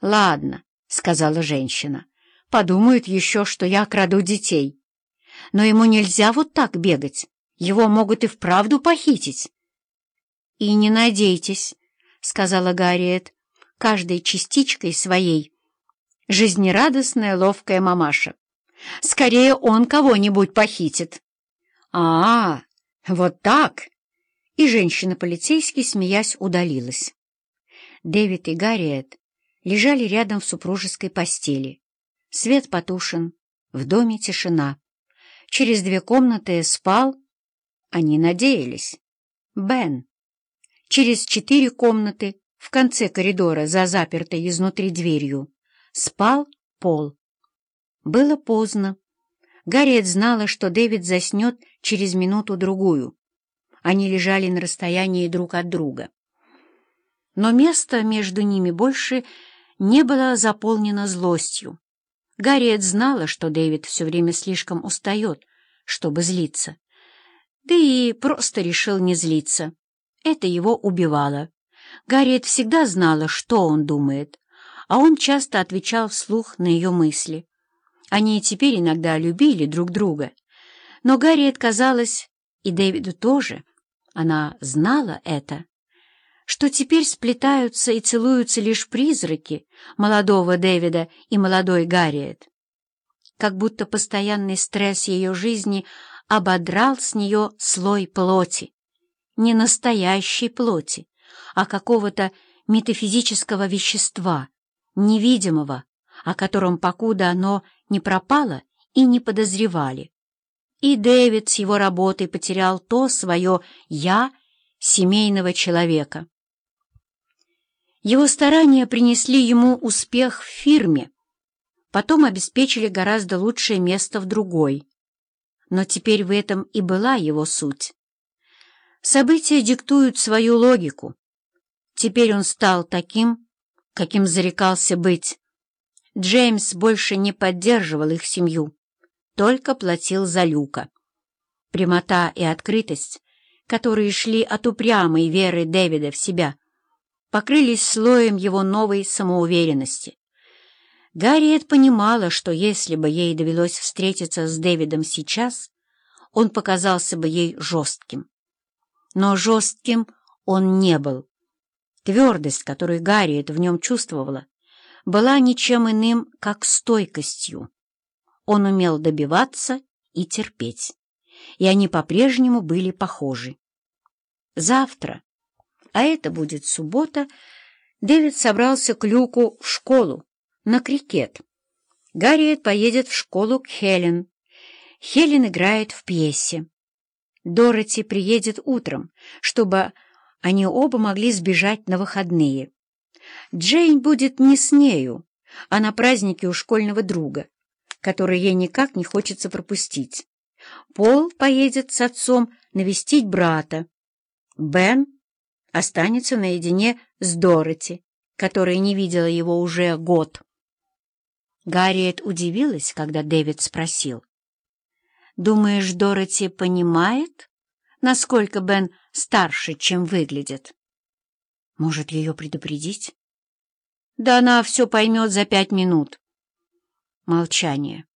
«Ладно», — сказала женщина, — «подумают еще, что я краду детей. Но ему нельзя вот так бегать, его могут и вправду похитить». «И не надейтесь», — сказала Гарриет, каждой частичкой своей. Жизнерадостная, ловкая мамаша. «Скорее он кого-нибудь похитит». «А, вот так!» И женщина-полицейский, смеясь, удалилась. Дэвид и Гарриет лежали рядом в супружеской постели. Свет потушен, в доме тишина. Через две комнаты спал, они надеялись, Бен. Через четыре комнаты, в конце коридора, за запертой изнутри дверью, спал Пол. Было поздно. Гарриет знала, что Дэвид заснет через минуту-другую. Они лежали на расстоянии друг от друга. Но место между ними больше не было заполнено злостью. Гарриет знала, что Дэвид все время слишком устает, чтобы злиться. Да и просто решил не злиться. Это его убивало. Гарриет всегда знала, что он думает, а он часто отвечал вслух на ее мысли. Они и теперь иногда любили друг друга. Но Гарриет казалось, и Дэвиду тоже, она знала это, что теперь сплетаются и целуются лишь призраки молодого Дэвида и молодой Гарриет. Как будто постоянный стресс ее жизни ободрал с нее слой плоти. Не настоящей плоти, а какого-то метафизического вещества, невидимого, о котором покуда оно не пропало и не подозревали. И Дэвид с его работой потерял то свое «я» семейного человека. Его старания принесли ему успех в фирме, потом обеспечили гораздо лучшее место в другой. Но теперь в этом и была его суть. События диктуют свою логику. Теперь он стал таким, каким зарекался быть. Джеймс больше не поддерживал их семью, только платил за Люка. Прямота и открытость, которые шли от упрямой веры Дэвида в себя — покрылись слоем его новой самоуверенности. Гарриет понимала, что если бы ей довелось встретиться с Дэвидом сейчас, он показался бы ей жестким. Но жестким он не был. Твердость, которую Гарриет в нем чувствовала, была ничем иным, как стойкостью. Он умел добиваться и терпеть, и они по-прежнему были похожи. Завтра, а это будет суббота, Дэвид собрался к Люку в школу, на крикет. Гарриет поедет в школу к Хелен. Хелен играет в пьесе. Дороти приедет утром, чтобы они оба могли сбежать на выходные. Джейн будет не с нею, а на празднике у школьного друга, который ей никак не хочется пропустить. Пол поедет с отцом навестить брата. Бен останется наедине с Дороти, которая не видела его уже год. Гарриет удивилась, когда Дэвид спросил. «Думаешь, Дороти понимает, насколько Бен старше, чем выглядит?» «Может, ее предупредить?» «Да она все поймет за пять минут». Молчание.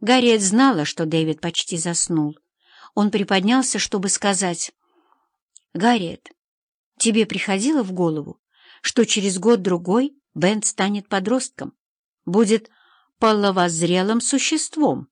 Гарриет знала, что Дэвид почти заснул. Он приподнялся, чтобы сказать. «Гарриет, Тебе приходило в голову, что через год-другой Бен станет подростком, будет половозрелым существом?